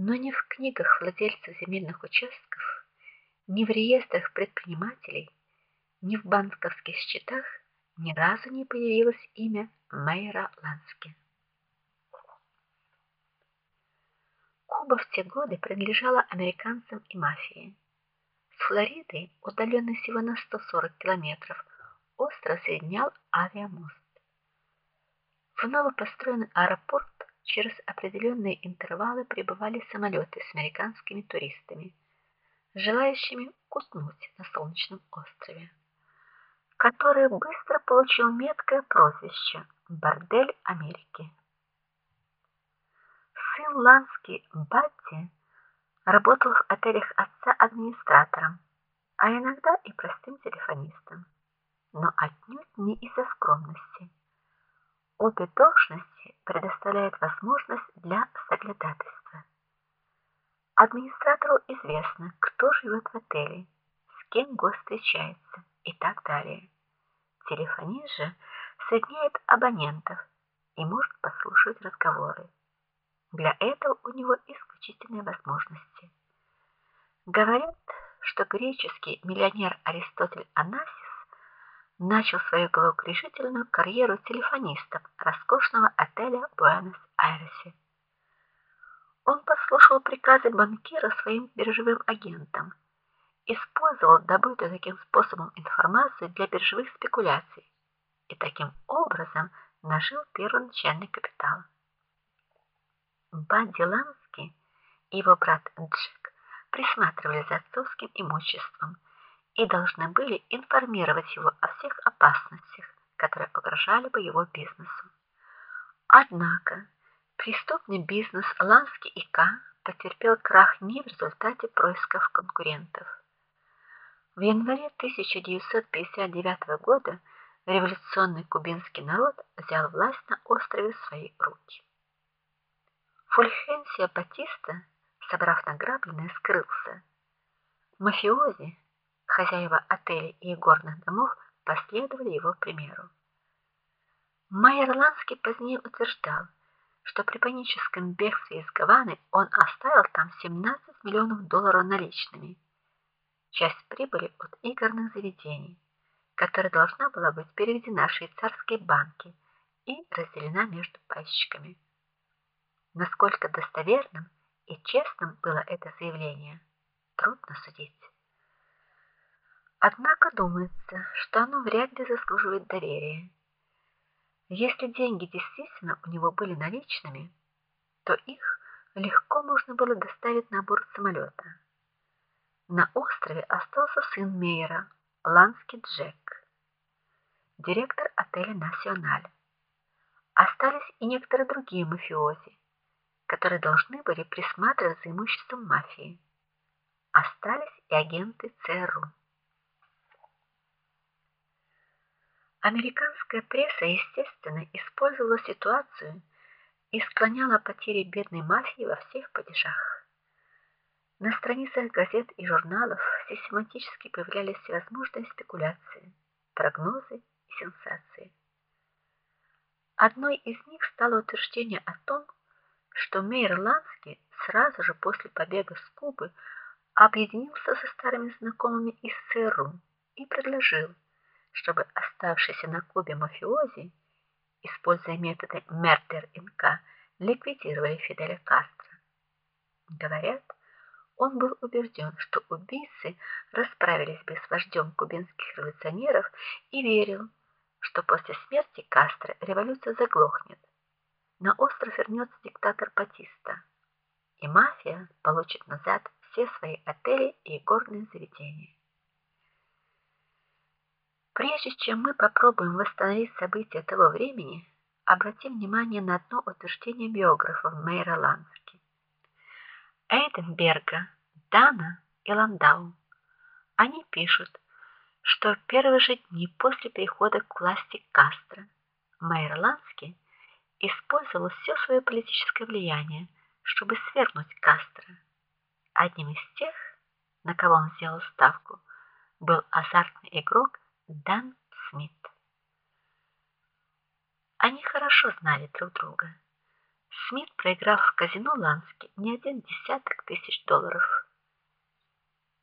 Но ни в книгах владельцев земельных участков, ни в реестрах предпринимателей, ни в банковских счетах ни разу не появилось имя Майера Лански. Куба в те годы принадлежала американцам и мафии. С Флоридой, удаленной всего на 140 километров, остров соединял авиамост. В новопостроенный аэропорт через определенные интервалы прибывали самолеты с американскими туристами, желающими кутнуть на солнечном острове, который быстро получил меткое прозвище Бордель Америки. Сын Лански Батти работал в отелях отца администратором, а иногда и простым телефонистом, но отнюдь не из-за скромности. Обе должности предоставляют возможность для соглядатайства. Администратору известно, кто живет в отеле, с кем гость встречается и так далее. Телефонист же соединяет абонентов и может послушать разговоры. Для этого у него исключительные возможности. Говорят, что греческий миллионер Аристотель Анасис начал свою головокружительную карьеру телефониста роскошного отеля в Буэнос-Айресе. Он послушал приказы банкира своим биржевым агентам, использовал добытую таким способом информацию для биржевых спекуляций и таким образом нажил первоначальный капитал. Бадди Лански и его брат Джек присматривали за отцовским имуществом и должны были информировать его о всех опасностях, которые угрожали бы его бизнесу. Однако преступный бизнес Лански и К потерпел крах не в результате происков конкурентов. В январе 1959 года революционный кубинский народ взял власть на острове в свои руки. Фульхенсио Батиста, собрав награбленное, скрылся. Мафиози, хозяева отелей и горных домов, последовали его примеру. Майер Ланский позднее утверждал, что при паническом бегстве из Гаваны он оставил там 17 миллионов долларов наличными. Часть прибыли от игорных заведений, которая должна была быть переведена в швейцарские банки и разделена между пайщиками. Насколько достоверным и честным было это заявление, трудно судить. Однако думается, что оно вряд ли заслуживает доверия. Если деньги действительно у него были наличными, то их легко можно было доставить на борт самолета. На острове остался сын Мейера, Ланский Джек, директор отеля Националь. Остались и некоторые другие мафиози, которые должны были присматривать за имуществом мафии. Остались и агенты ЦРУ. Американская пресса, естественно, использовала ситуацию и склоняла потери бедной мафии во всех падежах. На страницах газет и журналов систематически появлялись всевозможные спекуляции, прогнозы и сенсации. Одной из них стало утверждение о том, что Мейер Ланский сразу же после побега с Кубы объединился со старыми знакомыми из ЦРУ и предложил, чтобы оставшиеся на Кубе мафиози, используя методы Мертер Инка, ликвидировали Фиделя Кастро. Говорят, он был убежден, что убийцы расправились бы с вождем кубинских революционеров и верил, что после смерти Кастро революция заглохнет на остров вернется диктатор Батиста, и мафия получит назад все свои отели и горные заведения. Прежде чем мы попробуем восстановить события того времени, обратим внимание на одно утверждение биографов Мэйра Лански. Эйденберга, Дана и Ландау. Они пишут, что в первые же дни после прихода к власти Кастро Мэйр Лански использовал все свое политическое влияние, чтобы свергнуть Кастро. Одним из тех, на кого он сделал ставку, был азартный игрок Дан Смит. Они хорошо знали друг друга. Смит проиграл в казино Лански не один десяток тысяч долларов.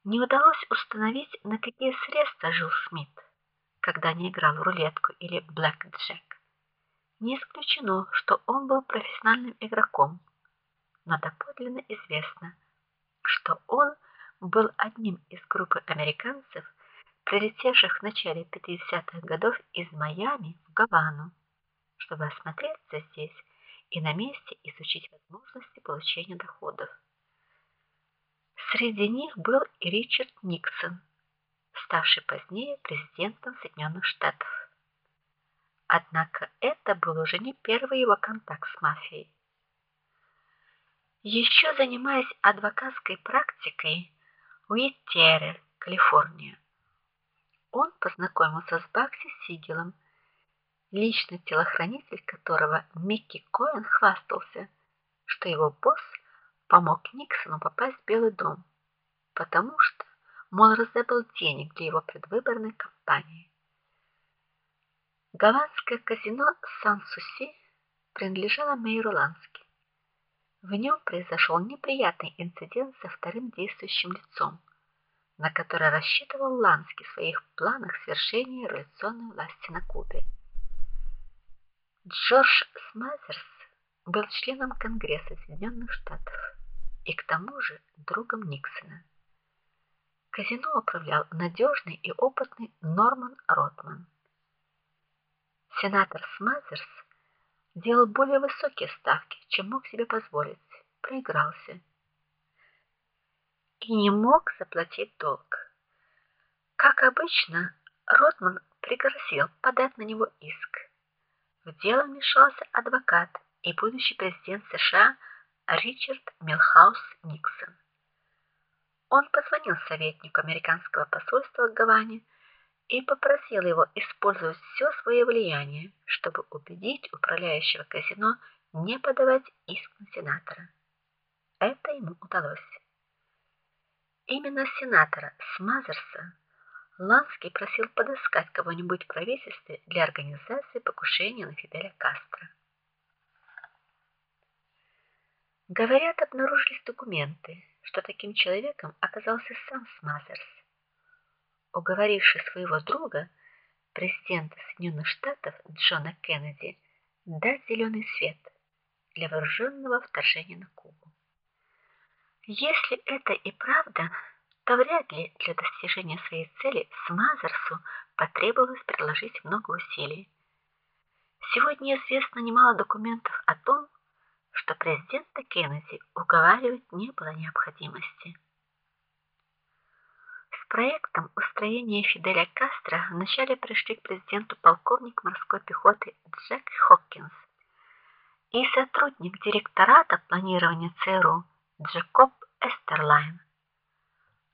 Не удалось установить, на какие средства жил Смит, когда не играл в рулетку или блэкджек. Не исключено, что он был профессиональным игроком, но доподлинно известно, что он был одним из группы американцев, прилетевших в начале 50-х годов из Майами в Гавану, чтобы осмотреться здесь и на месте изучить возможности получения доходов. Среди них был и Ричард Никсон, ставший позднее президентом Соединенных Штатов. Однако это был уже не первый его контакт с мафией. Еще занимаясь адвокатской практикой в Уиттере, Калифорния, он познакомился с Бакси Сигелом, личный телохранитель которого Микки Коэн хвастался, что его босс помог Никсону попасть в Белый дом, потому что мол раздобыл денег для его предвыборной кампании. Голландское казино Сан-Суси принадлежало Мейеру Лански. В нем произошел неприятный инцидент со вторым действующим лицом, на который рассчитывал Лански в своих планах свержения революционной власти на Кубе. Джордж Смазерс был членом Конгресса Соединенных Штатов и к тому же другом Никсона. Казино управлял надежный и опытный Норман Ротман. Сенатор Смазерс делал более высокие ставки, чем мог себе позволить, проигрался и не мог заплатить долг. Как обычно, Ротман пригрозил подать на него иск. В дело вмешался адвокат и будущий президент США Ричард Милхаус Никсон. Он позвонил советнику американского посольства в Гаване и попросил его использовать все свое влияние, чтобы убедить управляющего казино не подавать иск на сенатора. Это ему удалось. Именно сенатора Смазерса Лански просил подыскать кого-нибудь в правительстве для организации покушения на Фиделя Кастро. Говорят, обнаружились документы, что таким человеком оказался сам Смазерс уговоривший своего друга, президента Соединенных Штатов Джона Кеннеди, дать зеленый свет для вооруженного вторжения на Кубу. Если это и правда, то вряд ли для достижения своей цели Смазерсу потребовалось приложить много усилий. Сегодня известно немало документов о том, что президента Кеннеди уговаривать не было необходимости проектом устроения Фиделя Кастро вначале пришли к президенту полковник морской пехоты Джек Хокинс и сотрудник директората планирования ЦРУ Джекоб Эстерлайн.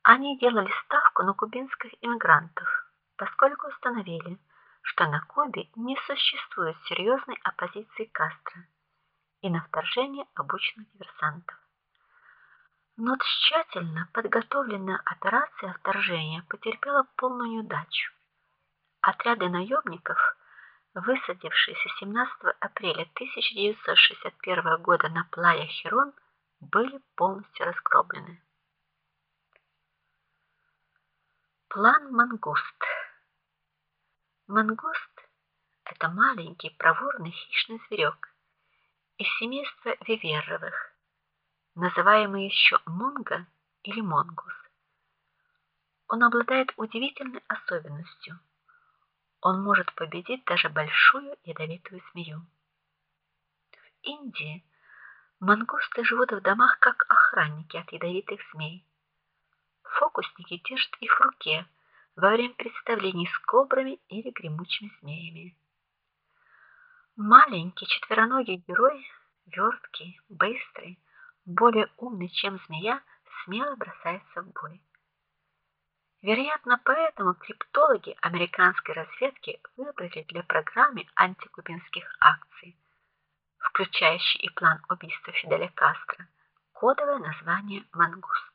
Они делали ставку на кубинских иммигрантов, поскольку установили, что на Кубе не существует серьезной оппозиции Кастро и на вторжение обученных диверсантов. Но тщательно подготовленная операция вторжения потерпела полную неудачу. Отряды наемников, высадившиеся 17 апреля 1961 года на Плая Херон, были полностью разгромлены. План Мангуст. Мангуст это маленький проворный хищный зверек из семейства виверовых называемый еще монго или монгус. Он обладает удивительной особенностью. Он может победить даже большую ядовитую змею. В Индии мангусты живут в домах как охранники от ядовитых змей. Фокусники держат их в руке во время представлений с кобрами или гремучими змеями. Маленький четвероногий герой, верткий, быстрый, более умный, чем змея, смело бросается в бой. Вероятно, поэтому криптологи американской разведки выбрали для программы антикубинских акций, включающей и план убийства Фиделя Кастро, кодовое название Мангуст.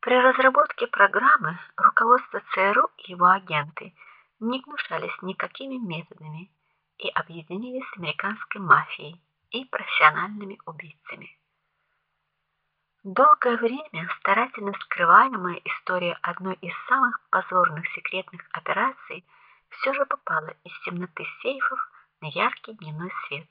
При разработке программы руководство ЦРУ и его агенты не гнушались никакими методами и объединились с американской мафией и профессиональными убийцами. Долгое время старательно скрываемая история одной из самых позорных секретных операций все же попала из темноты сейфов яркий дневной свет.